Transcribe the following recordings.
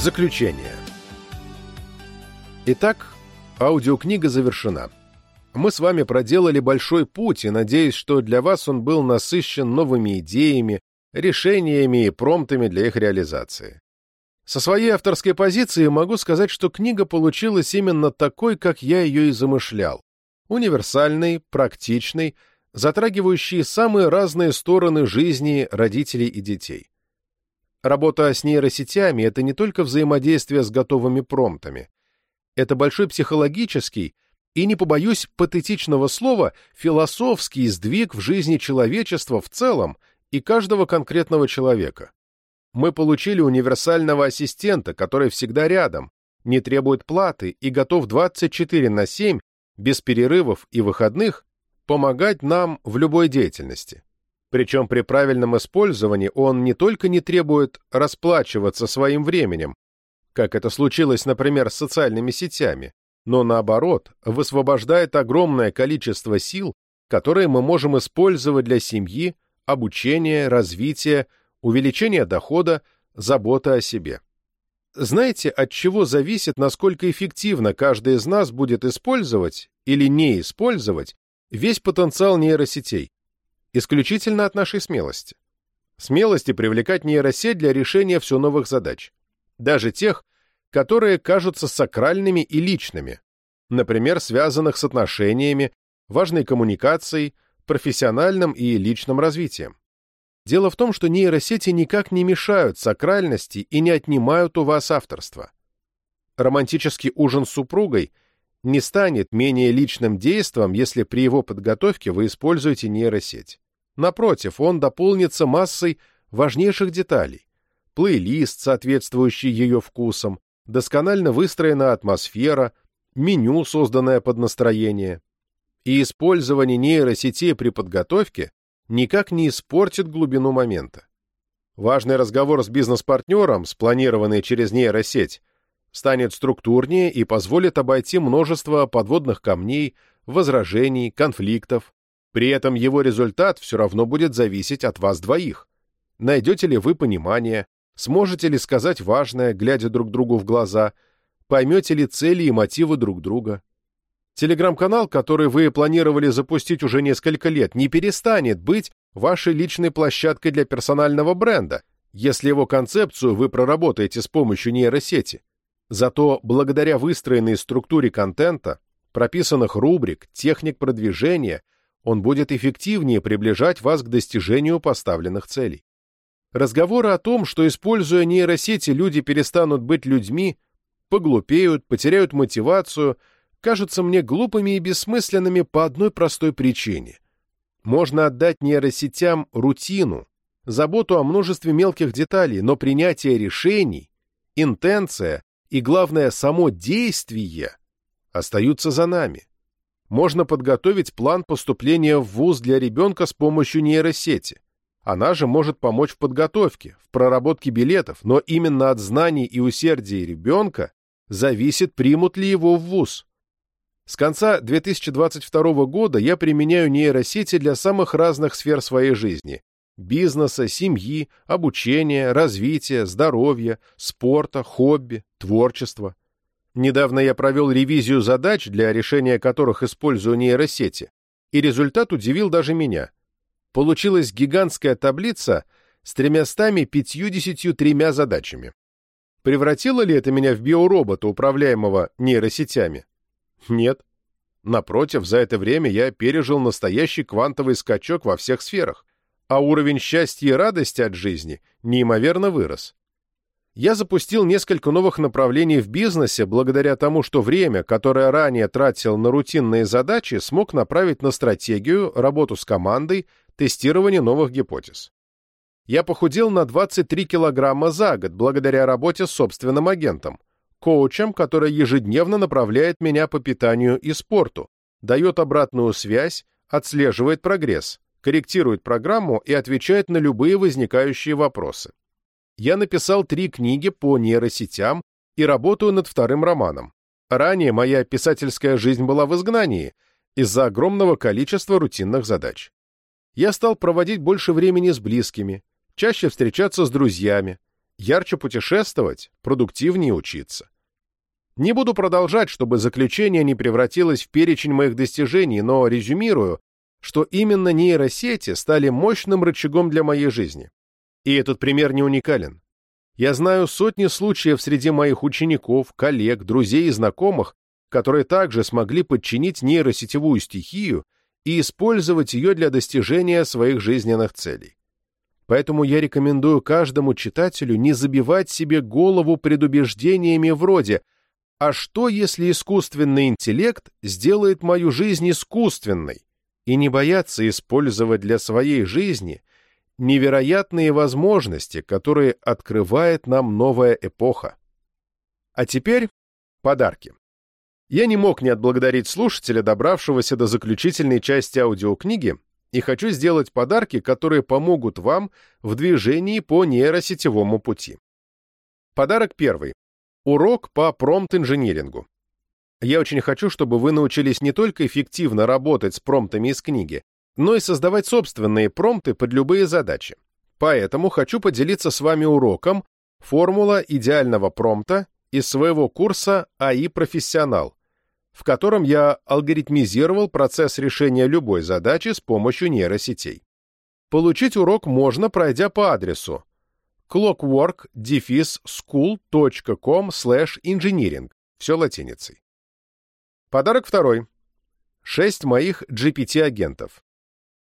Заключение. Итак, аудиокнига завершена. Мы с вами проделали большой путь, и надеюсь, что для вас он был насыщен новыми идеями, решениями и промптами для их реализации. Со своей авторской позиции могу сказать, что книга получилась именно такой, как я ее и замышлял. Универсальной, практичной, затрагивающей самые разные стороны жизни родителей и детей. Работа с нейросетями – это не только взаимодействие с готовыми промптами. Это большой психологический и, не побоюсь патетичного слова, философский сдвиг в жизни человечества в целом и каждого конкретного человека. Мы получили универсального ассистента, который всегда рядом, не требует платы и готов 24 на 7, без перерывов и выходных, помогать нам в любой деятельности. Причем при правильном использовании он не только не требует расплачиваться своим временем, как это случилось, например, с социальными сетями, но наоборот, высвобождает огромное количество сил, которые мы можем использовать для семьи, обучения, развития, увеличения дохода, заботы о себе. Знаете, от чего зависит, насколько эффективно каждый из нас будет использовать или не использовать весь потенциал нейросетей? Исключительно от нашей смелости. Смелости привлекать нейросеть для решения все новых задач. Даже тех, которые кажутся сакральными и личными, например, связанных с отношениями, важной коммуникацией, профессиональным и личным развитием. Дело в том, что нейросети никак не мешают сакральности и не отнимают у вас авторства. Романтический ужин с супругой не станет менее личным действом, если при его подготовке вы используете нейросеть. Напротив, он дополнится массой важнейших деталей. Плейлист, соответствующий ее вкусам, досконально выстроена атмосфера, меню, созданное под настроение. И использование нейросетей при подготовке никак не испортит глубину момента. Важный разговор с бизнес-партнером, спланированный через нейросеть, станет структурнее и позволит обойти множество подводных камней, возражений, конфликтов. При этом его результат все равно будет зависеть от вас двоих. Найдете ли вы понимание, сможете ли сказать важное, глядя друг другу в глаза, поймете ли цели и мотивы друг друга. Телеграм-канал, который вы планировали запустить уже несколько лет, не перестанет быть вашей личной площадкой для персонального бренда, если его концепцию вы проработаете с помощью нейросети. Зато благодаря выстроенной структуре контента, прописанных рубрик, техник продвижения, он будет эффективнее приближать вас к достижению поставленных целей. Разговоры о том, что, используя нейросети, люди перестанут быть людьми, поглупеют, потеряют мотивацию, кажутся мне глупыми и бессмысленными по одной простой причине. Можно отдать нейросетям рутину, заботу о множестве мелких деталей, но принятие решений, интенция и, главное, само действие остаются за нами. Можно подготовить план поступления в ВУЗ для ребенка с помощью нейросети. Она же может помочь в подготовке, в проработке билетов, но именно от знаний и усердия ребенка зависит, примут ли его в ВУЗ. С конца 2022 года я применяю нейросети для самых разных сфер своей жизни, бизнеса, семьи, обучения, развития, здоровья, спорта, хобби, творчества. Недавно я провел ревизию задач, для решения которых использую нейросети, и результат удивил даже меня. Получилась гигантская таблица с 353 задачами. Превратило ли это меня в биоробота, управляемого нейросетями? Нет. Напротив, за это время я пережил настоящий квантовый скачок во всех сферах а уровень счастья и радости от жизни неимоверно вырос. Я запустил несколько новых направлений в бизнесе благодаря тому, что время, которое ранее тратил на рутинные задачи, смог направить на стратегию, работу с командой, тестирование новых гипотез. Я похудел на 23 килограмма за год благодаря работе с собственным агентом, коучем, который ежедневно направляет меня по питанию и спорту, дает обратную связь, отслеживает прогресс корректирует программу и отвечает на любые возникающие вопросы. Я написал три книги по нейросетям и работаю над вторым романом. Ранее моя писательская жизнь была в изгнании из-за огромного количества рутинных задач. Я стал проводить больше времени с близкими, чаще встречаться с друзьями, ярче путешествовать, продуктивнее учиться. Не буду продолжать, чтобы заключение не превратилось в перечень моих достижений, но резюмирую, что именно нейросети стали мощным рычагом для моей жизни. И этот пример не уникален. Я знаю сотни случаев среди моих учеников, коллег, друзей и знакомых, которые также смогли подчинить нейросетевую стихию и использовать ее для достижения своих жизненных целей. Поэтому я рекомендую каждому читателю не забивать себе голову предубеждениями вроде «А что, если искусственный интеллект сделает мою жизнь искусственной?» И не бояться использовать для своей жизни невероятные возможности, которые открывает нам новая эпоха. А теперь подарки. Я не мог не отблагодарить слушателя, добравшегося до заключительной части аудиокниги, и хочу сделать подарки, которые помогут вам в движении по нейросетевому пути. Подарок первый. Урок по промпт-инжинирингу. Я очень хочу, чтобы вы научились не только эффективно работать с промптами из книги, но и создавать собственные промпты под любые задачи. Поэтому хочу поделиться с вами уроком «Формула идеального промпта» из своего курса АИ «Профессионал», в котором я алгоритмизировал процесс решения любой задачи с помощью нейросетей. Получить урок можно, пройдя по адресу clockwork-school.com engineering, все латиницей. Подарок второй. Шесть моих GPT-агентов.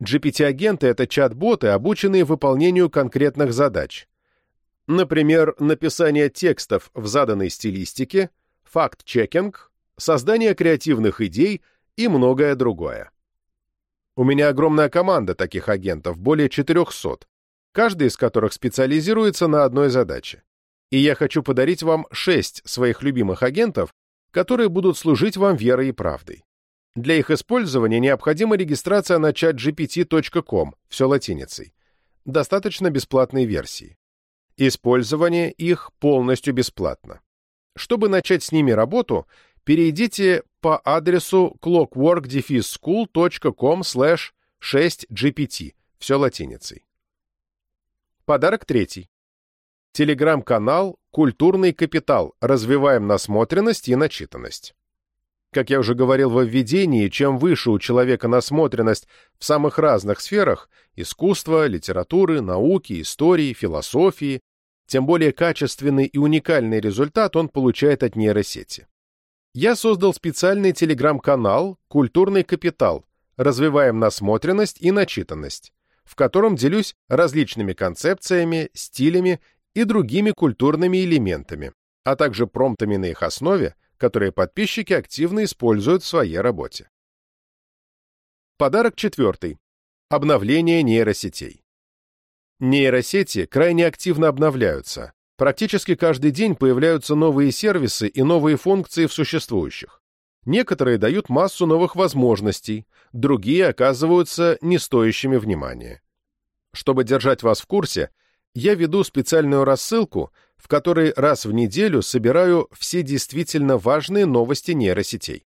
GPT-агенты — это чат-боты, обученные выполнению конкретных задач. Например, написание текстов в заданной стилистике, факт-чекинг, создание креативных идей и многое другое. У меня огромная команда таких агентов, более 400, каждый из которых специализируется на одной задаче. И я хочу подарить вам 6 своих любимых агентов, которые будут служить вам верой и правдой. Для их использования необходима регистрация на chatgpt.com, все латиницей. Достаточно бесплатной версии. Использование их полностью бесплатно. Чтобы начать с ними работу, перейдите по адресу clockwork-school.com 6gpt, все латиницей. Подарок третий. Телеграм-канал «Культурный капитал. Развиваем насмотренность и начитанность». Как я уже говорил во введении, чем выше у человека насмотренность в самых разных сферах – искусства, литературы, науки, истории, философии, тем более качественный и уникальный результат он получает от нейросети я создал специальный телеграм-канал «Культурный капитал», развиваем насмотренность и начитанность, в котором делюсь различными концепциями, стилями и другими культурными элементами, а также промптами на их основе, которые подписчики активно используют в своей работе. Подарок четвертый. Обновление нейросетей. Нейросети крайне активно обновляются, Практически каждый день появляются новые сервисы и новые функции в существующих. Некоторые дают массу новых возможностей, другие оказываются не стоящими внимания. Чтобы держать вас в курсе, я веду специальную рассылку, в которой раз в неделю собираю все действительно важные новости нейросетей.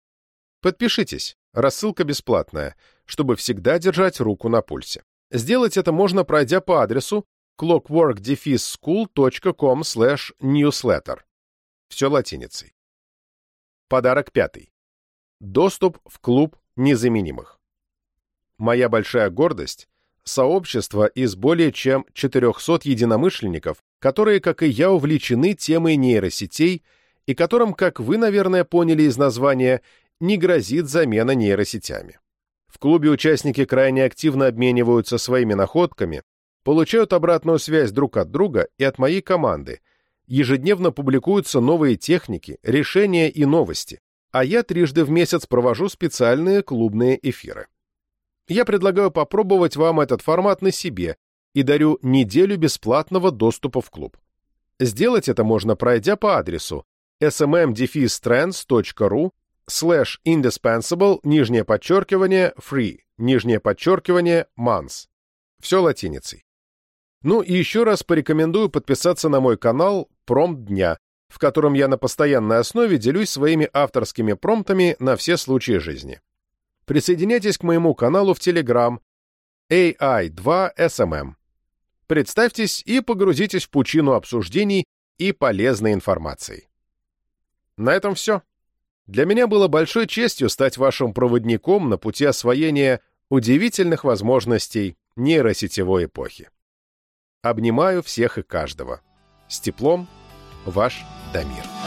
Подпишитесь, рассылка бесплатная, чтобы всегда держать руку на пульсе. Сделать это можно, пройдя по адресу clockwork-school.com newsletter. Все латиницей. Подарок пятый. Доступ в клуб незаменимых. Моя большая гордость – сообщество из более чем 400 единомышленников, которые, как и я, увлечены темой нейросетей и которым, как вы, наверное, поняли из названия, не грозит замена нейросетями. В клубе участники крайне активно обмениваются своими находками, получают обратную связь друг от друга и от моей команды. Ежедневно публикуются новые техники, решения и новости, а я трижды в месяц провожу специальные клубные эфиры. Я предлагаю попробовать вам этот формат на себе и дарю неделю бесплатного доступа в клуб. Сделать это можно, пройдя по адресу smmdefistrends.ru slash indispensable, нижнее подчеркивание, free, нижнее подчеркивание, months. Все латиницей. Ну и еще раз порекомендую подписаться на мой канал «Промпт дня», в котором я на постоянной основе делюсь своими авторскими промптами на все случаи жизни. Присоединяйтесь к моему каналу в Telegram AI2SMM. Представьтесь и погрузитесь в пучину обсуждений и полезной информации. На этом все. Для меня было большой честью стать вашим проводником на пути освоения удивительных возможностей нейросетевой эпохи. Обнимаю всех и каждого. С теплом, ваш Дамир.